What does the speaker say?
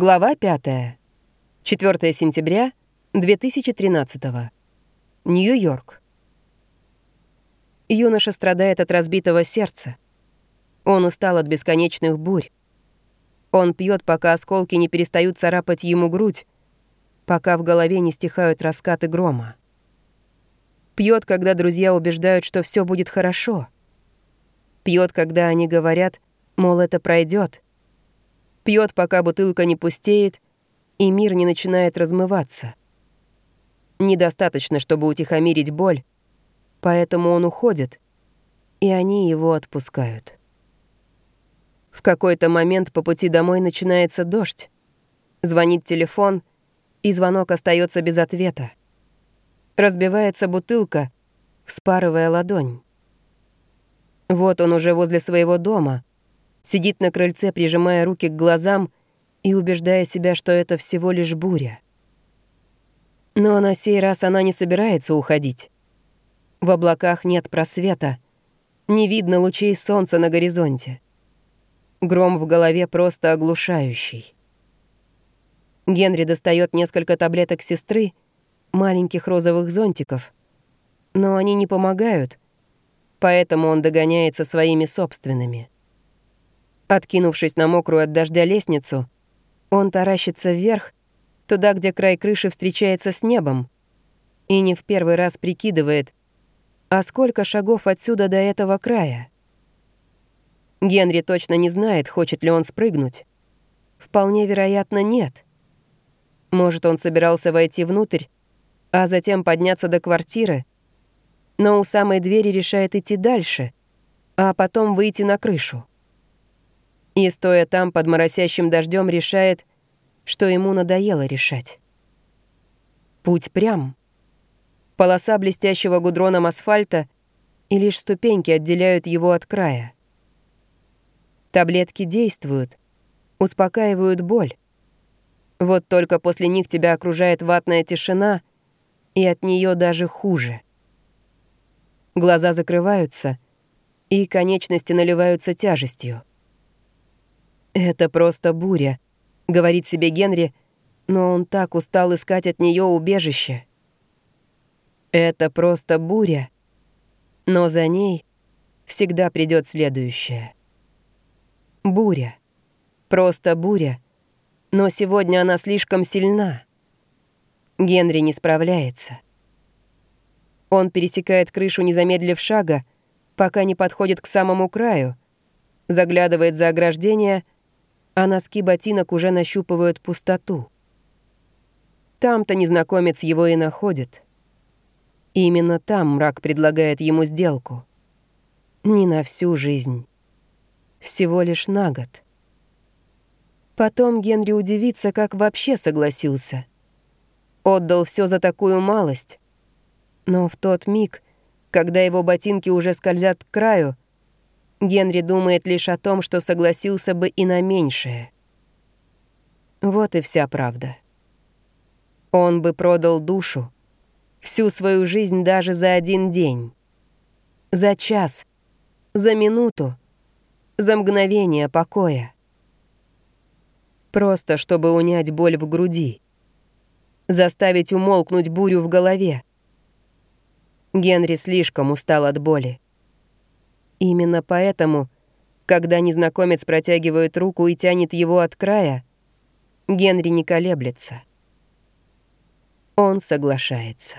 Глава 5. 4 сентября 2013. Нью-Йорк. Юноша страдает от разбитого сердца. Он устал от бесконечных бурь. Он пьет, пока осколки не перестают царапать ему грудь, пока в голове не стихают раскаты грома. Пьет, когда друзья убеждают, что все будет хорошо. Пьет, когда они говорят, мол, это пройдет пьет, пока бутылка не пустеет, и мир не начинает размываться. Недостаточно, чтобы утихомирить боль, поэтому он уходит, и они его отпускают. В какой-то момент по пути домой начинается дождь. Звонит телефон, и звонок остается без ответа. Разбивается бутылка, вспарывая ладонь. Вот он уже возле своего дома, сидит на крыльце, прижимая руки к глазам и убеждая себя, что это всего лишь буря. Но на сей раз она не собирается уходить. В облаках нет просвета, не видно лучей солнца на горизонте. Гром в голове просто оглушающий. Генри достает несколько таблеток сестры, маленьких розовых зонтиков, но они не помогают, поэтому он догоняется своими собственными. Откинувшись на мокрую от дождя лестницу, он таращится вверх, туда, где край крыши встречается с небом, и не в первый раз прикидывает, а сколько шагов отсюда до этого края. Генри точно не знает, хочет ли он спрыгнуть. Вполне вероятно, нет. Может, он собирался войти внутрь, а затем подняться до квартиры, но у самой двери решает идти дальше, а потом выйти на крышу и, стоя там под моросящим дождем, решает, что ему надоело решать. Путь прям. Полоса блестящего гудроном асфальта, и лишь ступеньки отделяют его от края. Таблетки действуют, успокаивают боль. Вот только после них тебя окружает ватная тишина, и от нее даже хуже. Глаза закрываются, и конечности наливаются тяжестью. «Это просто буря», — говорит себе Генри, но он так устал искать от нее убежище. «Это просто буря», но за ней всегда придет следующее. Буря. Просто буря. Но сегодня она слишком сильна. Генри не справляется. Он пересекает крышу, не замедлив шага, пока не подходит к самому краю, заглядывает за ограждение — а носки ботинок уже нащупывают пустоту. Там-то незнакомец его и находит. Именно там мрак предлагает ему сделку. Не на всю жизнь. Всего лишь на год. Потом Генри удивится, как вообще согласился. Отдал все за такую малость. Но в тот миг, когда его ботинки уже скользят к краю, Генри думает лишь о том, что согласился бы и на меньшее. Вот и вся правда. Он бы продал душу, всю свою жизнь даже за один день. За час, за минуту, за мгновение покоя. Просто чтобы унять боль в груди. Заставить умолкнуть бурю в голове. Генри слишком устал от боли. Именно поэтому, когда незнакомец протягивает руку и тянет его от края, Генри не колеблется. Он соглашается.